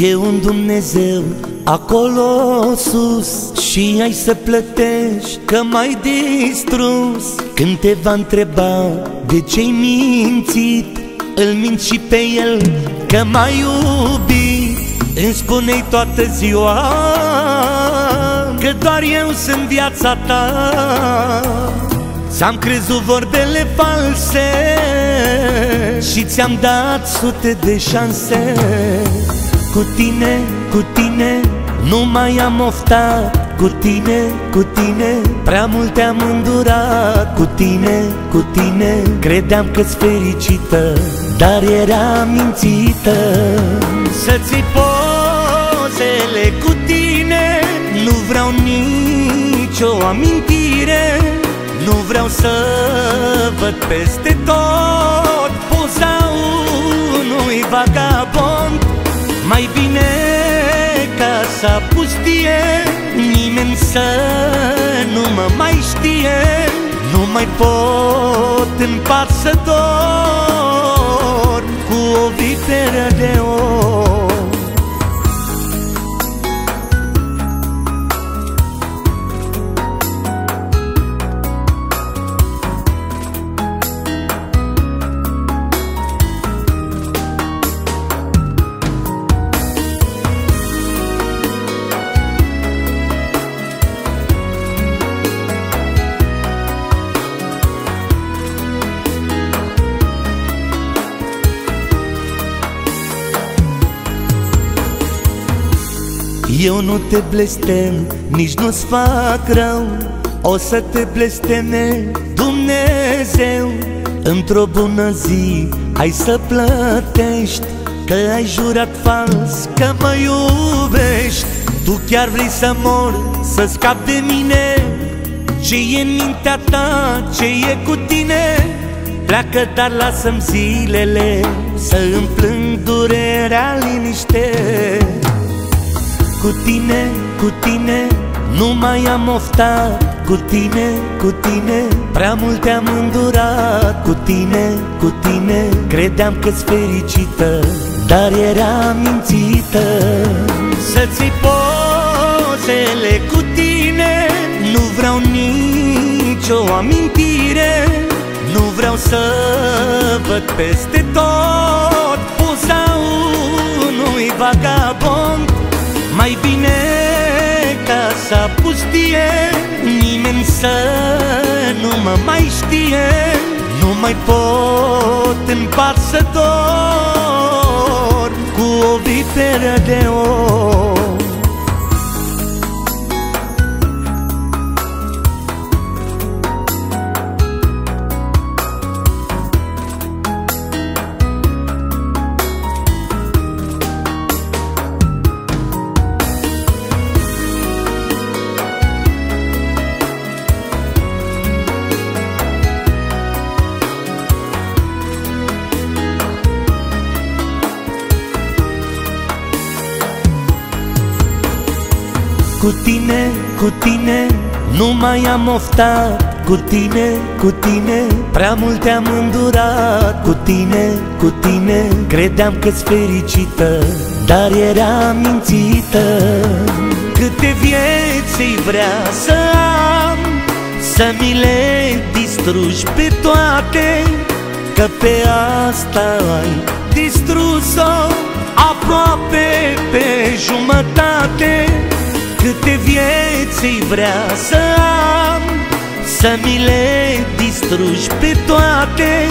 E un Dumnezeu acolo sus Și ai să plătești că m-ai distrus. Când te va întreba de ce-ai mințit Îl mint și pe el că m-ai iubit. Îmi spune toată ziua Că doar eu sunt viața ta. Ți-am crezut vorbele false Și ți-am dat sute de șanse Cu tine, cu tine Nu mai am oftat Cu tine, cu tine. Prea mult te-am îndurat Cu tine, cu tine. Credeam că-s fericită Dar era mințită. Să-ți pozele cu tine Nu vreau nicio amintire. Nu vreau să văd peste tot Poza unui vagabond Mai bine ca să pustie Nimeni să nu mă mai știe. Nu mai pot în pat să dorm Cu o viperă de Eu nu te blestem, nici nu-ți fac rău. O să te blesteme Dumnezeu. Într-o bună zi ai să plătești Că ai jurat fals că mă iubești. Tu chiar vrei să mor, să scapi de mine? Ce e în mintea ta, ce e cu tine? Pleacă, dar lasă-mi zilele Să îmi plâng durerea liniște cu tine, cu tine, nu mai am oftat. Cu tine, cu tine, prea mult te-am îndurat. Cu tine, cu tine, credeam că-s fericită Dar era mințită Să-ți pozele cu tine Nu vreau nicio amintire. Nu vreau să văd peste tot Poza unui vagabond mai bine ca să pustie Nimeni să nu mă mai știe. Nu mai pot în pat să dorm Cu o viperă de or Cu tine, cu tine, nu mai am oftat. Cu tine, cu tine, prea mult te-am îndurat. Cu tine, cu tine, credeam că-s fericită Dar era mințită Câte vieți vrea să am Să mi le distrugi pe toate Că pe asta ai distrus-o Aproape pe jumătate Câte vieți vrea să am Să mi le distrugi pe toate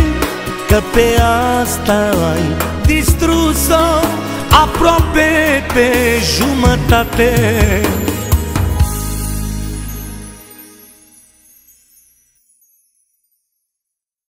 Că pe asta ai distrus-o Aproape pe jumătate